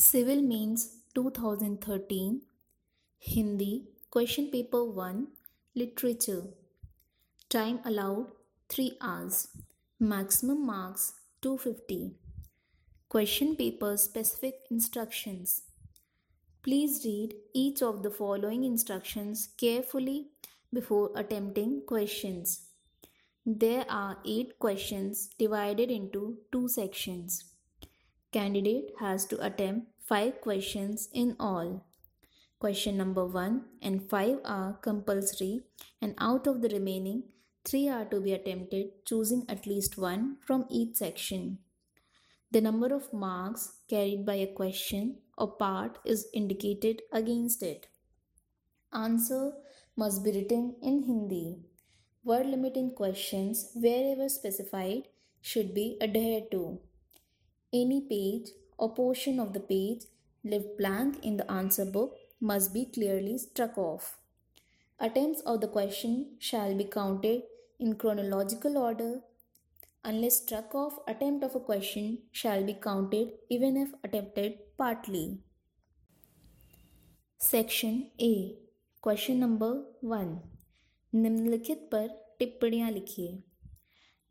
Civil Means 2013 Hindi Question Paper 1 Literature. Time allowed 3 hours. Maximum marks 250 Question Paper Specific Instructions. Please read each of the following instructions carefully before attempting questions. There are 8 questions divided into 2 sections. Candidate has to attempt 5 questions in all. Question number 1 and 5 are compulsory and out of the remaining 3 are to be attempted choosing at least one from each section. The number of marks carried by a question or part is indicated against it. Answer must be written in Hindi. Word limit in questions, wherever specified, should be adhered to. Any page or portion of the page left blank in the answer book must be clearly struck off. Attempts of the question shall be counted in chronological order. Unless struck off, attempt of a question shall be counted even if attempted partly. Section A question number one निम्नलिखित पर टिप्पणियाँ लिखिए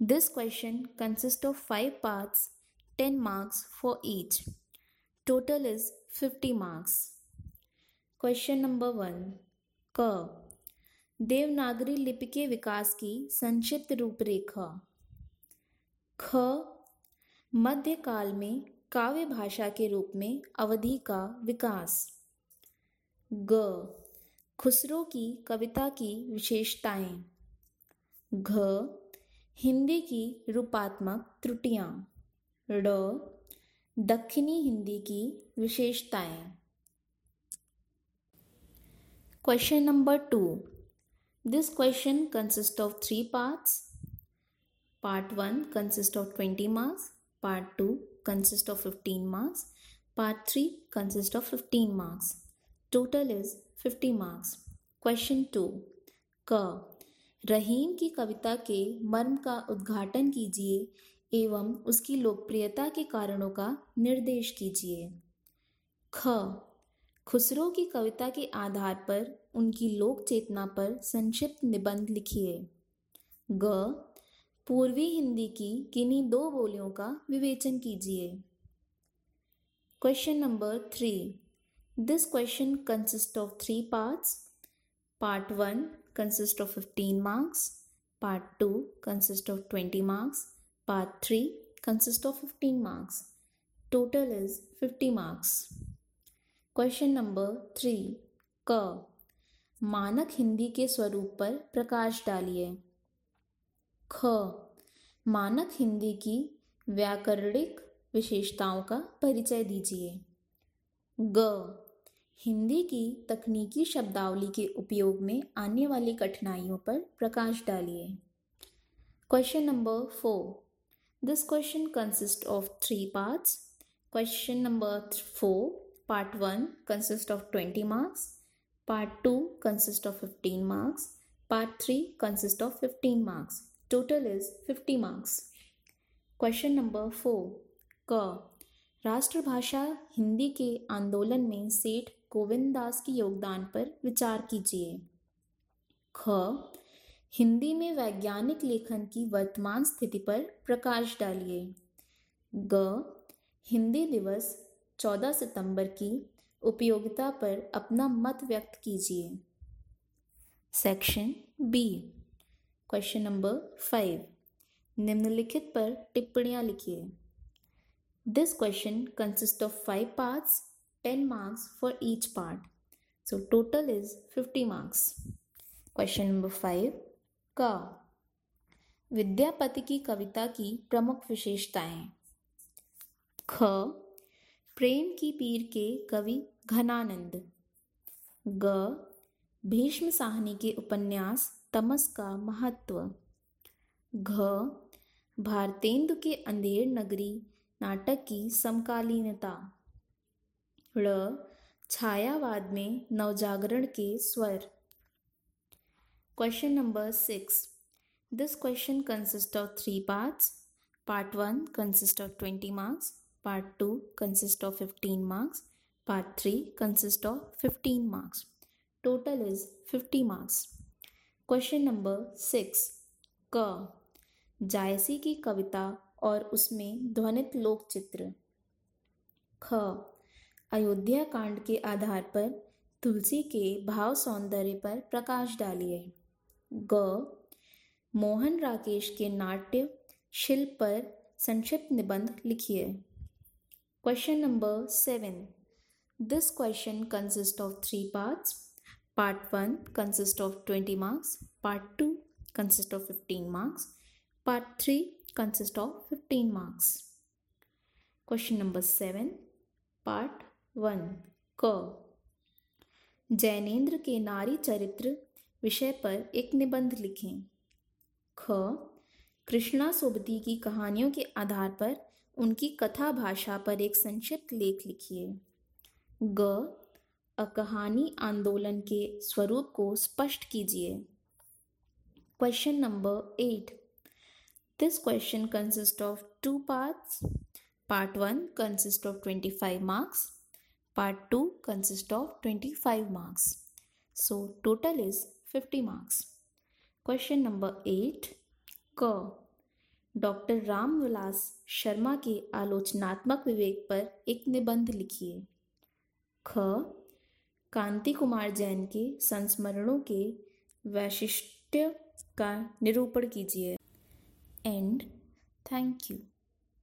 this question consist of five parts Ten marks for each total is fifty marks question number one क देवनागरी लिपि के विकास की संक्षिप्त रूपरेखा. ख. मध्यकाल में काव्य भाषा के रूप में अवधि का विकास. ग. खुसरो की कविता की विशेषताएँ. घ. हिंदी की रूपात्मक त्रुटियाँ. ड, दक्षिणी हिंदी की विशेषताएँ। Question number two this question consist of three parts part one consist of twenty marks part two consist of fifteen marks part three consist of fifteen marks total is fifty marks question two क रहीम की कविता के मर्म का उद्घाटन कीजिए। एवं उसकी लोकप्रियता के कारणों का निर्देश कीजिए ख, खुसरो की कविता के आधार पर उनकी लोक चेतना पर संक्षिप्त निबंध लिखिए ग, पूर्वी हिंदी की किन्हीं दो बोलियों का विवेचन कीजिए question number three, This question consists of three parts. Part 1 consists of 15 marks. Part 2 consists of 20 marks. Part 3 consists of 15 marks. Total is 50 marks. Question number 3 क मानक हिंदी के स्वरूप पर प्रकाश डालिए। ख. मानक हिंदी की व्याकरणिक विशेषताओं का परिचय दीजिए। ग. हिंदी की तकनीकी शब्दावली के उपयोग में आने वाली कठिनाइयों पर प्रकाश डालिए। Question number four this question consist of three parts question number four part one consist of twenty marks part two consist of fifteen marks part three consist of fifteen marks total is fifty marks question number four क राष्ट्रभाषा हिंदी के आंदोलन में सेठ गोविंद दास के योगदान पर विचार कीजिए। ख. हिंदी में वैज्ञानिक लेखन की वर्तमान स्थिति पर प्रकाश डालिए ग, हिंदी दिवस 14 सितंबर की उपयोगिता पर अपना मत व्यक्त कीजिए section B, question number five, निम्नलिखित पर टिप्पणियाँ लिखिए this question consist of five parts 10 marks for each part. So, total is 50 marks. Question number 5 का. विद्यापति की कविता की प्रमुख विशेषताएँ। ख. प्रेम की पीर के कवि घनानंद। ग. भीष्म साहनी के उपन्यास तमस का महत्व। घ. भारतेंदु के अंधेर नगरी नाटक की समकालीनता। ड़ छायावाद में नवजागरण के स्वर। Question number six this question consist of three parts part one consist of twenty marks Part 2 consists of 15 marks. Part 3 consists of 15 marks. Total is 50 marks. Question number 6. क जायसी की कविता और उसमें ध्वनित लोक चित्र ख अयोध्या कांड के आधार पर तुलसी के भाव सौंदर्य पर प्रकाश डालिए ग, मोहन राकेश के नाट्य शिल्प पर संक्षिप्त निबंध लिखिए। Question number seven this question consist of three parts part one consist of twenty marks part two consist of fifteen marks part three consist of fifteen marks question number seven part one क जैनेन्द्र के नारी चरित्र विषय पर एक निबंध लिखें। ख, कृष्णा सोबती की कहानियों के आधार पर उनकी कथा भाषा पर एक संक्षिप्त लेख लिखिए। ग, अकहानी आंदोलन के स्वरूप को स्पष्ट कीजिए। Question number eight. This question consist of two parts part one consist of twenty five marks part two consist of twenty five marks so total is fifty marks question number eight क doctor Ramvilas Sharma के आलोचनात्मक विवेक पर एक निबंध लिखिए। ख. कांति कुमार जैन के संस्मरणों के वैशिष्ट्य का निरूपण कीजिए। And thank you